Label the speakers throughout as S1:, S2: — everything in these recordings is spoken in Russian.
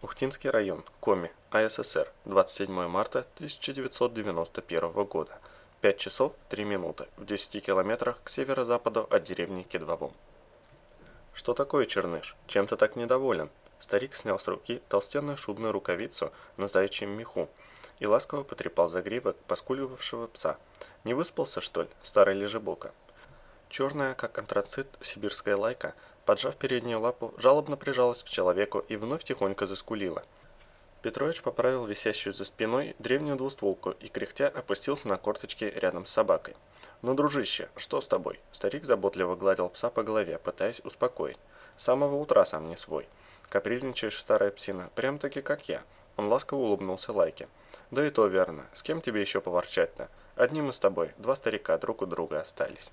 S1: Ухтинский район, Коми, АССР, 27 марта 1991 года. 5 часов 3 минуты, в 10 километрах к северо-западу от деревни Кедвовом. «Что такое, Черныш? Чем ты так недоволен?» Старик снял с руки толстенную шубную рукавицу на заячьем меху и ласково потрепал загривок поскуливавшего пса. «Не выспался, что ли, старый лежебока?» Черная, как антрацит, сибирская лайка, поджав переднюю лапу, жалобно прижалась к человеку и вновь тихонько заскулила. Петрович поправил висящую за спиной древнюю двустволку и кряхтя опустился на корточки рядом с собакой. «Ну, дружище, что с тобой?» Старик заботливо гладил пса по голове, пытаясь успокоить. «С самого утра сам не свой. Капризничаешь, старая псина, прям-таки как я». Он ласково улыбнулся Лайке. «Да и то верно. С кем тебе еще поворчать-то? Одни мы с тобой, два старика друг у друга остались».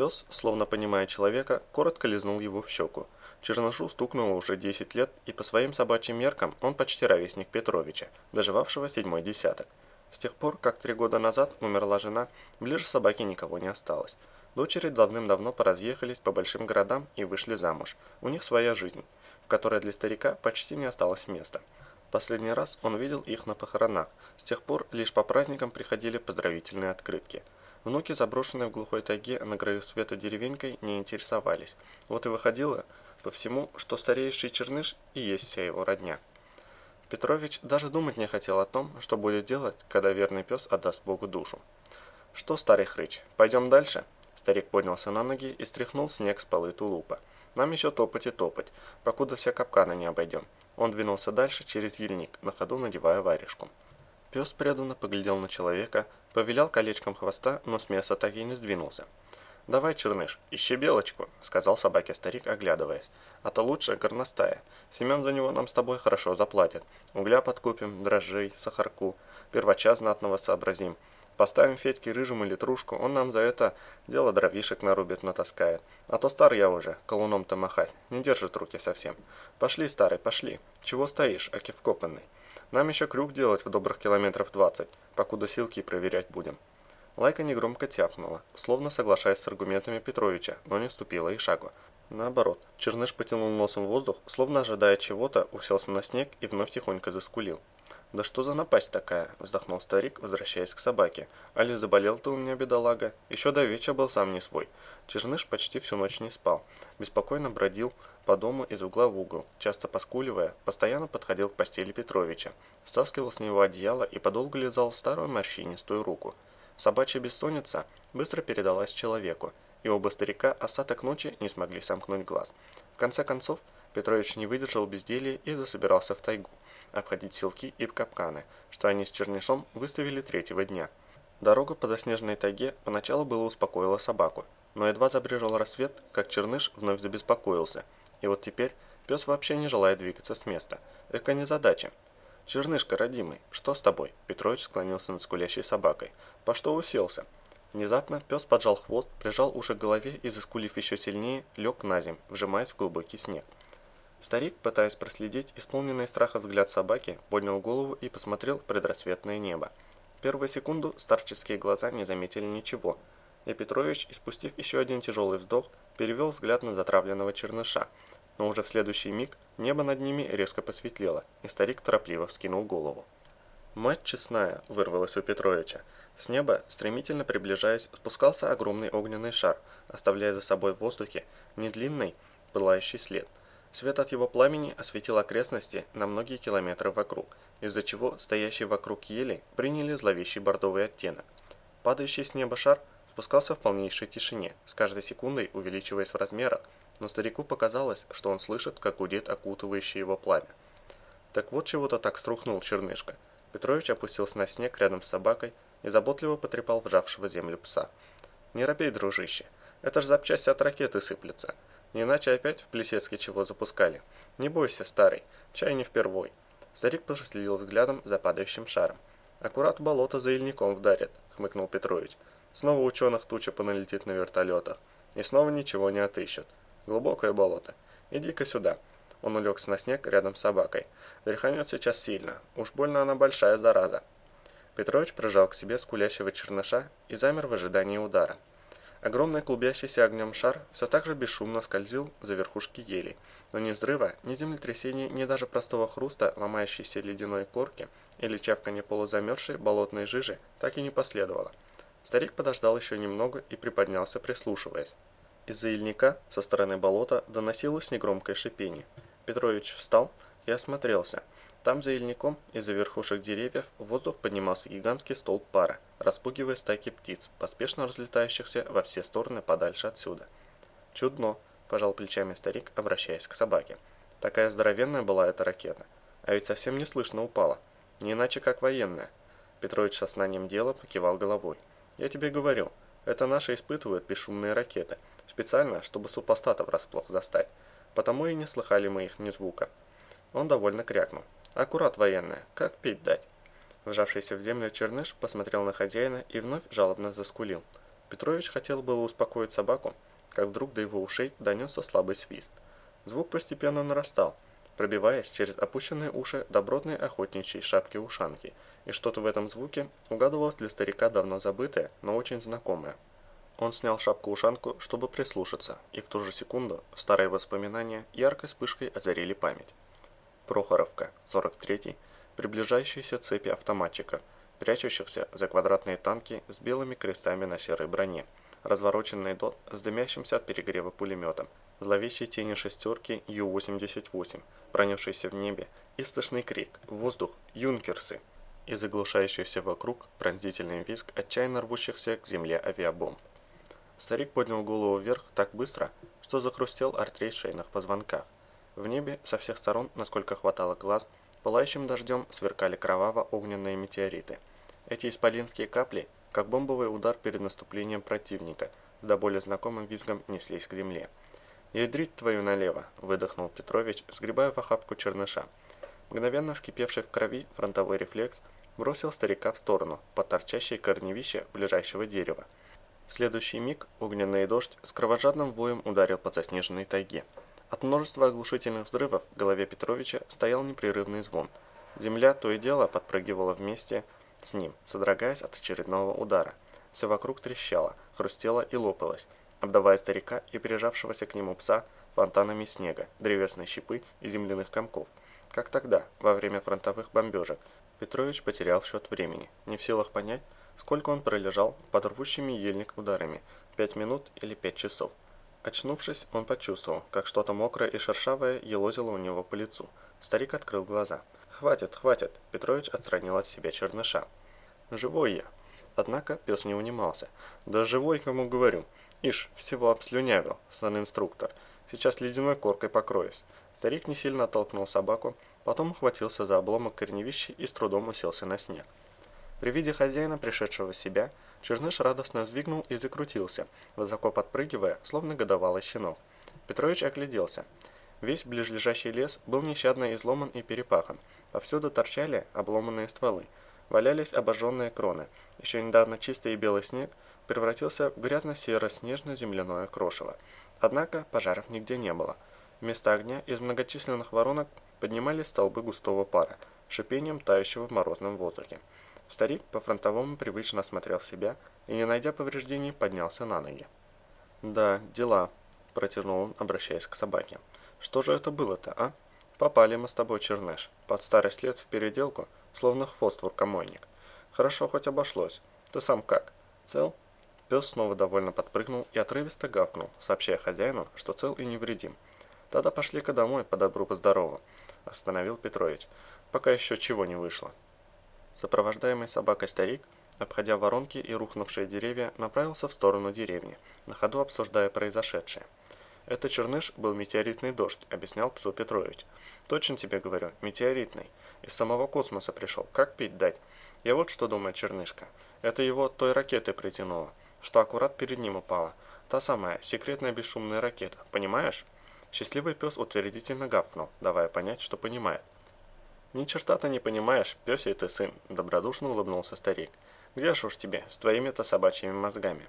S1: Пес, словно понимая человека, коротко лизнул его в щеку. Черношу стукнуло уже 10 лет, и по своим собачьим меркам он почти ровесник Петровича, доживавшего седьмой десяток. С тех пор, как три года назад умерла жена, ближе собаки никого не осталось. Дочери давным-давно поразъехались по большим городам и вышли замуж. У них своя жизнь, в которой для старика почти не осталось места. Последний раз он видел их на похоронах. С тех пор лишь по праздникам приходили поздравительные открытки. Внуки, заброшенные в глухой тайге на краю света деревенькой, не интересовались. Вот и выходило, по всему, что стареющий черныш и есть вся его родня. Петрович даже думать не хотел о том, что будет делать, когда верный пес отдаст Богу душу. «Что, старый хрыч, пойдем дальше?» Старик поднялся на ноги и стряхнул снег с полы тулупа. «Нам еще топать и топать, покуда все капканы не обойдем». Он двинулся дальше через ельник, на ходу надевая варежку. Пес преданно поглядел на человека, повилял колечком хвоста, но с места так и не сдвинулся. «Давай, Черныш, ищи белочку», — сказал собаке старик, оглядываясь. «А то лучше горностая. Семен за него нам с тобой хорошо заплатит. Угля подкупим, дрожжей, сахарку, первача знатного сообразим. Поставим Федьке рыжему литрушку, он нам за это дело дровишек нарубит, натаскает. А то стар я уже, колуном-то махать, не держит руки совсем. Пошли, старый, пошли. Чего стоишь, аки вкопанный? Нам еще крюк делать в добрых километров двадцать, покуда силки проверять будем». Лайка негромко тяфнула, словно соглашаясь с аргументами Петровича, но не ступила и шагу. Наоборот, Черныш потянул носом воздух, словно ожидая чего-то, уселся на снег и вновь тихонько заскулил. «Да что за напасть такая?» – вздохнул старик, возвращаясь к собаке. «Али заболел ты у меня, бедолага? Еще до вечера был сам не свой». Черныш почти всю ночь не спал. Беспокойно бродил по дому из угла в угол, часто поскуливая, постоянно подходил к постели Петровича, стаскивал с него одеяло и подолгу лизал старую морщинистую руку – Собачья бессонница быстро передалась человеку, и оба старика остаток ночи не смогли сомкнуть глаз. В конце концов, Петрович не выдержал безделья и засобирался в тайгу, обходить селки и капканы, что они с Чернышом выставили третьего дня. Дорога по заснеженной тайге поначалу было успокоила собаку, но едва забрежил рассвет, как Черныш вновь забеспокоился, и вот теперь пес вообще не желает двигаться с места. Эка незадача. «Чернышка, родимый, что с тобой?» Петрович склонился над скулящей собакой. «По что уселся?» Внезапно пес поджал хвост, прижал уши к голове и, заскулив еще сильнее, лег на земь, вжимаясь в глубокий снег. Старик, пытаясь проследить исполненный страха взгляд собаки, поднял голову и посмотрел в предрассветное небо. Первую секунду старческие глаза не заметили ничего, и Петрович, испустив еще один тяжелый вздох, перевел взгляд на затравленного черныша, но уже в следующий миг небо над ними резко посветлело, и старик торопливо вскинул голову. «Мать честная!» – вырвалась у Петровича. С неба, стремительно приближаясь, спускался огромный огненный шар, оставляя за собой в воздухе недлинный, пылающий след. Свет от его пламени осветил окрестности на многие километры вокруг, из-за чего стоящие вокруг ели приняли зловещий бордовый оттенок. Падающий с неба шар спускался в полнейшей тишине, с каждой секундой увеличиваясь в размерах, но старику показалось, что он слышит, как гудит окутывающее его пламя. Так вот чего-то так струхнул чернышка. Петрович опустился на снег рядом с собакой и заботливо потрепал вжавшего землю пса. «Не робей, дружище, это ж запчасти от ракеты сыплются. Не иначе опять в Плесецке чего запускали. Не бойся, старый, чай не впервой». Старик проследил взглядом за падающим шаром. «Аккурат в болото за ильником вдарит», — хмыкнул Петрович. «Снова ученых туча поналетит на вертолетах. И снова ничего не отыщут. Глубокое болото. Иди-ка сюда. Он улегся на снег рядом с собакой. Верханет сейчас сильно. Уж больно она большая зараза. Петрович прижал к себе скулящего черныша и замер в ожидании удара. Огромный клубящийся огнем шар все так же бесшумно скользил за верхушки елей, но ни взрыва, ни землетрясения, ни даже простого хруста ломающейся ледяной корки или чавканье полузамерзшей болотной жижи так и не последовало. Старик подождал еще немного и приподнялся, прислушиваясь. Из-за ельника со стороны болота доносилось негромкое шипение. Петрович встал и осмотрелся – там за ельником из-за верхушек деревьев в воздух поднимался гигантский столб пара, распугивая стайки птиц, поспешно разлетающихся во все стороны подальше отсюда. «Чудно», – пожал плечами старик, обращаясь к собаке. «Такая здоровенная была эта ракета. А ведь совсем не слышно упала. Не иначе, как военная». Петрович со знанием дела покивал головой. «Я тебе говорю, это наши испытывают бесшумные ракеты, специально, чтобы супостатов врасплох застать. Потому и не слыхали мы их ни звука». Он довольно крякнул. Аккурат военная, как пить дать. Вжавшийся в землю черныш посмотрел на хозяина и вновь жалобно заскулил. Петрович хотел было успокоить собаку, как вдруг до его ушей донесся слабый свист. Звук постепенно нарастал, пробиваясь через опущенные уши добротной охотничьей шапки-ушанки, и что-то в этом звуке угадывалось для старика давно забытое, но очень знакомое. Он снял шапку-ушанку, чтобы прислушаться, и в ту же секунду старые воспоминания яркой вспышкой озарили память. Прохоровка, 43-й, приближающиеся цепи автоматчиков, прячущихся за квадратные танки с белыми крестами на серой броне, развороченный дот с дымящимся от перегрева пулеметом, зловещие тени шестерки Ю-88, пронесшийся в небе, истошный крик, воздух, юнкерсы, и заглушающийся вокруг пронзительный визг отчаянно рвущихся к земле авиабомб. Старик поднял голову вверх так быстро, что захрустел артрей шейных позвонках. В небе со всех сторон, насколько хватало глаз, пылающим дождем сверкали кроваво-огненные метеориты. Эти исполинские капли, как бомбовый удар перед наступлением противника, с до более знакомым визгом неслись к земле. «Ядрить твою налево!» – выдохнул Петрович, сгребая в охапку черныша. Мгновенно вскипевший в крови фронтовой рефлекс бросил старика в сторону, под торчащее корневище ближайшего дерева. В следующий миг огненный дождь с кровожадным воем ударил по заснеженной тайге. От множества оглушительных взрывов в голове Петровича стоял непрерывный звон. Земля то и дело подпрыгивала вместе с ним, содрогаясь от очередного удара. Все вокруг трещало, хрустело и лопалось, обдавая старика и прижавшегося к нему пса фонтанами снега, древесной щепы и земляных комков. Как тогда, во время фронтовых бомбежек, Петрович потерял счет времени, не в силах понять, сколько он пролежал под рвущими ельник ударами, пять минут или пять часов. Очнувшись, он почувствовал, как что-то мокрое и шершавое елозило у него по лицу. Старик открыл глаза. «Хватит, хватит!» Петрович отстранил от себя черныша. «Живой я!» Однако пес не унимался. «Да живой, кому говорю! Ишь, всего обслюнявил, сан-инструктор. Сейчас ледяной коркой покроюсь». Старик не сильно оттолкнул собаку, потом ухватился за обломок корневища и с трудом уселся на снег. При виде хозяина, пришедшего в себя, Черныш радостно взвигнул и закрутился, высоко подпрыгивая, словно годовалый щенок. Петрович огляделся. Весь ближлежащий лес был нещадно изломан и перепахан. Повсюду торчали обломанные стволы. Валялись обожженные кроны. Еще недавно чистый и белый снег превратился в грязно-серо-снежно-земляное крошево. Однако пожаров нигде не было. Вместо огня из многочисленных воронок поднимались столбы густого пара, шипением тающего в морозном воздухе. Старик по-фронтовому привычно осмотрел себя и, не найдя повреждений, поднялся на ноги. «Да, дела», – протянул он, обращаясь к собаке. «Что же это было-то, а? Попали мы с тобой, Черныш, под старый след в переделку, словно хвост в рукомойник. Хорошо хоть обошлось. Ты сам как? Цел?» Пес снова довольно подпрыгнул и отрывисто гавкнул, сообщая хозяину, что цел и невредим. «Тогда пошли-ка домой, по добру, по здорову», – остановил Петрович, пока еще чего не вышло. Сопровождаемый собакой старик, обходя воронки и рухнувшие деревья, направился в сторону деревни, на ходу обсуждая произошедшее. «Это черныш был метеоритный дождь», — объяснял псу Петрович. «Точно тебе говорю, метеоритный. Из самого космоса пришел. Как пить дать? Я вот что думаю, чернышка. Это его той ракетой притянуло, что аккурат перед ним упала. Та самая, секретная бесшумная ракета. Понимаешь?» Счастливый пес утвердительно гавкнул, давая понять, что понимает. «Ни черта ты не понимаешь, пёсий ты сын», – добродушно улыбнулся старик. «Где ж уж тебе, с твоими-то собачьими мозгами?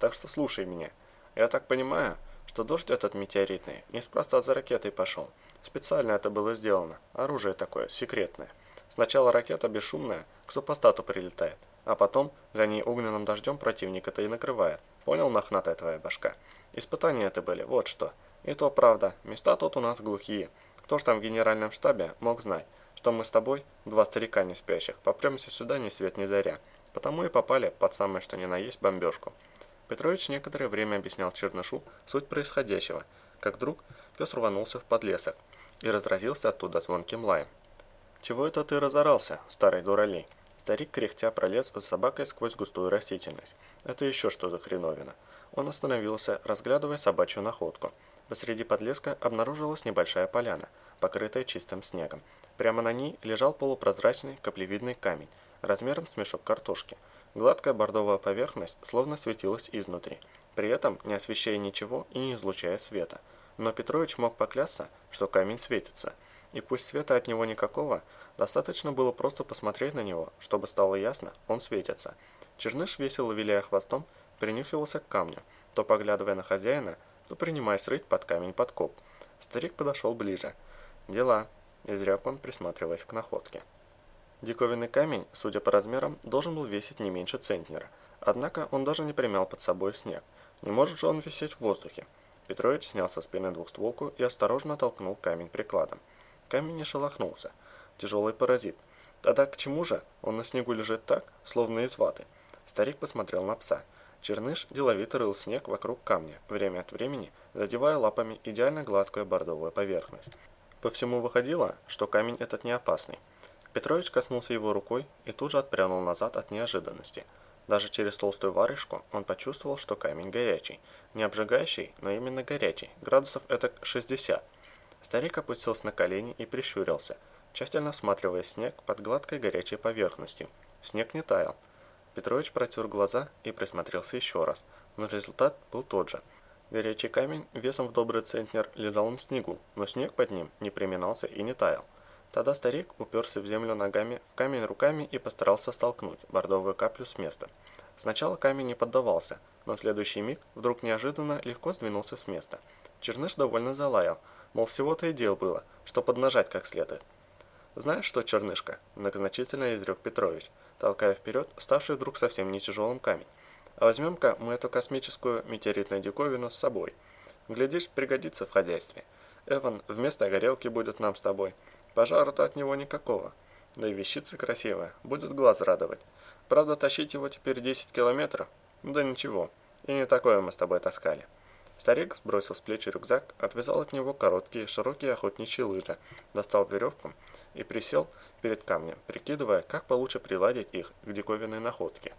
S1: Так что слушай меня. Я так понимаю, что дождь этот метеоритный неспроста за ракетой пошел. Специально это было сделано. Оружие такое, секретное. Сначала ракета бесшумная к супостату прилетает, а потом за ней огненным дождем противника-то и накрывает. Понял, мохнатая твоя башка? Испытания это были, вот что. И то правда, места тут у нас глухие. Кто ж там в генеральном штабе мог знать, что мы с тобой, два старика не спящих, попремся сюда ни свет ни заря. Потому и попали под самое что ни на есть бомбежку. Петрович некоторое время объяснял Чернышу суть происходящего, как вдруг пес рванулся в подлесок и разразился оттуда звонким лаем. «Чего это ты разорался, старый дуралей?» Старик кряхтя пролез за собакой сквозь густую растительность. Это еще что за хреновина. Он остановился, разглядывая собачью находку. Посреди подлеска обнаружилась небольшая поляна, покрытая чистым снегом. Прямо на ней лежал полупрозрачный каплевидный камень, размером с мешок картошки. Гладкая бордовая поверхность словно светилась изнутри, при этом не освещая ничего и не излучая света. Но Петрович мог поклясться, что камень светится. И пусть света от него никакого, достаточно было просто посмотреть на него, чтобы стало ясно, он светится. Черныш, весело виляя хвостом, принюхивался к камню, то поглядывая на хозяина, то принимаясь рыть под камень подкоп. Старик подошел ближе. «Дела», – изрек он, присматриваясь к находке. Диковинный камень, судя по размерам, должен был весить не меньше центнера. Однако он даже не примял под собой снег. Не может же он висеть в воздухе. Петрович снял со спины двухстволку и осторожно толкнул камень прикладом. Камень не шелохнулся. Тяжелый паразит. Тогда к чему же он на снегу лежит так, словно из ваты? Старик посмотрел на пса. Черныш деловито рыл снег вокруг камня, время от времени задевая лапами идеально гладкую бордовую поверхность. По всему выходило, что камень этот не опасный. Петрович коснулся его рукой и тут же отпрянул назад от неожиданности. Даже через толстую варежку он почувствовал, что камень горячий. Не обжигающий, но именно горячий, градусов это 60. Старик опустился на колени и прищурился, тщательно осматривая снег под гладкой горячей поверхностью. Снег не таял. Петрович протер глаза и присмотрелся еще раз, но результат был тот же. Горячий камень весом в добрый центнер лежал на снегу, но снег под ним не приминался и не таял. Тогда старик уперся в землю ногами, в камень руками и постарался столкнуть бордовую каплю с места. Сначала камень не поддавался, но в следующий миг вдруг неожиданно легко сдвинулся с места. Черныш довольно залаял, мол, всего-то и дел было, что поднажать как следует. «Знаешь что, Чернышка?» – многозначительно изрек Петрович, толкая вперед ставший вдруг совсем не тяжелым камень. «А возьмем-ка мы эту космическую метеоритную диковину с собой. Глядишь, пригодится в хозяйстве. Эван вместо горелки будет нам с тобой». Пожара-то от него никакого. Да и вещица красивая, будет глаз радовать. Правда, тащить его теперь 10 километров? Да ничего, и не такое мы с тобой таскали. Старик сбросил с плечи рюкзак, отвязал от него короткие, широкие охотничьи лыжи, достал веревку и присел перед камнем, прикидывая, как получше приладить их к диковинной находке.